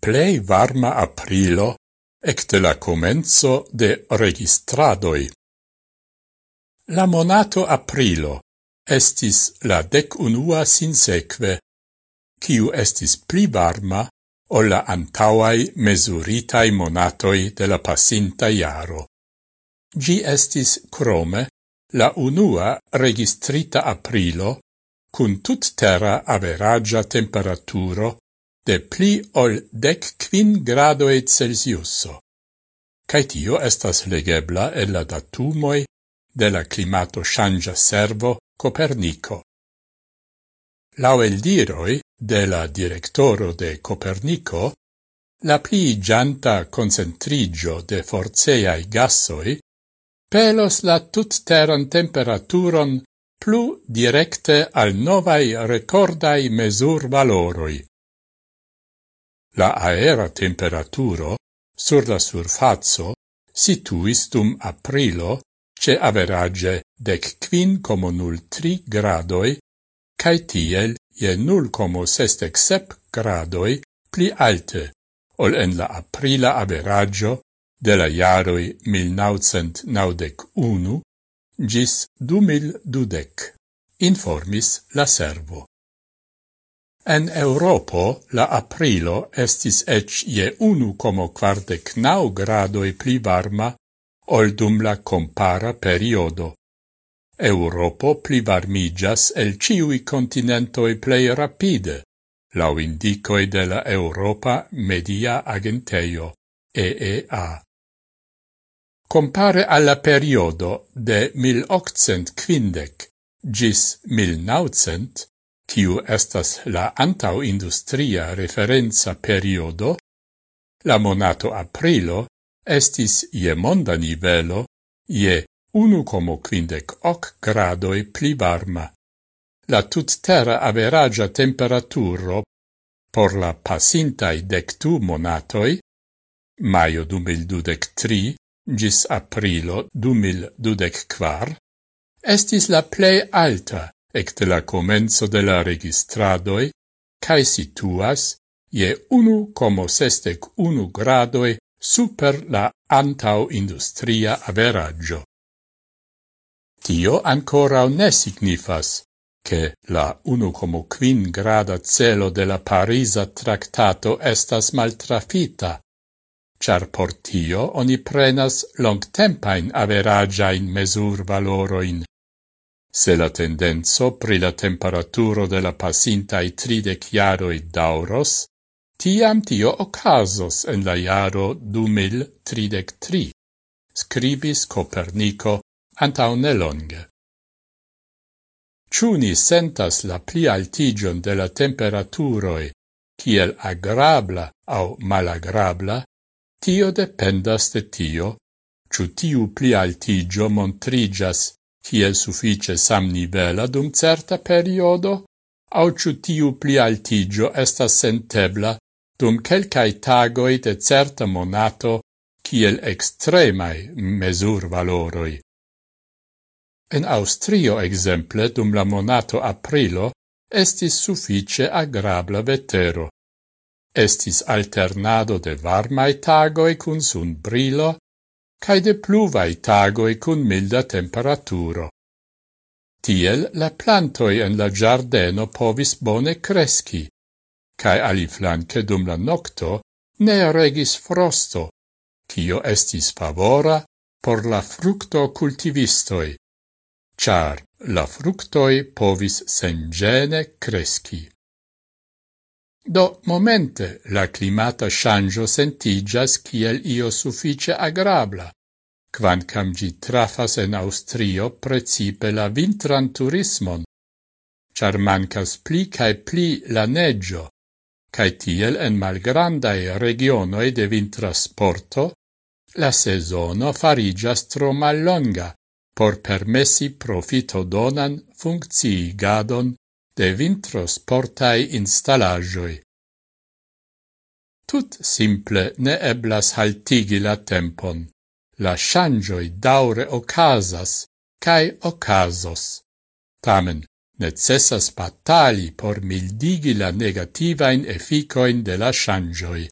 plei varma aprilo ecte la comenzo de registradoi. La monato aprilo estis la dec unua sinseque, ciu estis pli varma o la antauai mesuritai monatoi de la pasinta iaro. Gi estis crome la unua registrita aprilo cun tut terra averagia temperaturo de pli ol dec quin gradoe Celsiuso. Cai tio estas legebla e la datumoi de la climato changia servo Copernico. Lau el diroi de la directoro de Copernico, la pli gianta concentrigio de forceai gassoi pelos la tutteran temperaturon plu directe al novai recordai mesur valoroi La aera temperaturo sur la surfazzo situis dum aprilo ce average dec quin como nul tri gradoi, cae tiel je nul como sestec sep gradoi pli alte, ol en la aprila averaggio de la iaroi 1991 gis 2012, informis la servo. En Europo la aprilo estis ec je unu como quardec nau gradoi pli varma ol dum la compara periodo. Europo pli varmigas el ciui continentoi plei rapide, lau indicoi de la Europa Media Agenteio, EEA. Compare alla periodo de 1850 gis 1900, kiu estas la antauindustria referenza periodo, la monato aprilo estis je monda nivelo je 1,58 gradoi pli varma. La tuttera averagia temperaturo por la pasintai dectu monatoi, maio 2023 gis aprilo 2024, estis la plei alta ecte la comenzo de la registradoi, cae situas je unu como sestec unu gradoi super la antau industria averaggio. Tio ancora ne signifas che la 1,5 grada celo de la Parisa tractato estas maltrafita, char por tio oni prenas longtempain averagiain mesur valoroin, Se la tendenzo pri la temperaturo de la pasintai tridec iaroi dauros, tiam tio ocasos en la iaro 2033, scribis Copernico antau nelonge. Ciuni sentas la pli altigion de la temperaturoi kiel agrabla au malagrabla, tio dependas de tio, ciu tiu pli altigio montrigas kiel suffice samnivela dum certa periodo, au ciu tiu pli altigio estas sentebla dum quelcae tagoi de certa monato kiel extremae mesur valoroi. En Austrio, exemple, dum la monato aprilo, estis suffice agrabla vetero. Estis alternado de varmae tagoi cun sun brilo, cae de pluvai tagoi cun milda temperaturo. Tiel la plantoi en la giardeno povis bone cresci, cae aliflanque dum la nocto ne regis frosto, cio estis favora por la fructo cultivistoi, char la fructoi povis sengene cresci. Do momente la climata shangio sentigas kiel io suffice agrabla, quancam gi trafas en Austrio precipe la vintran turismon, char mancas pli cae pli la neggio, cae tiel en malgrandae regionoi de vintrasporto, la sezono farigas tro mallonga por permessi profito donan funcciigadon de vintros portai installagioi. Tut simple ne eblas haltigi la tempon. La changioi daure ocasas, cae ocasos. Tamen, necessas batali por mildigi la negativain efficoin de la changioi.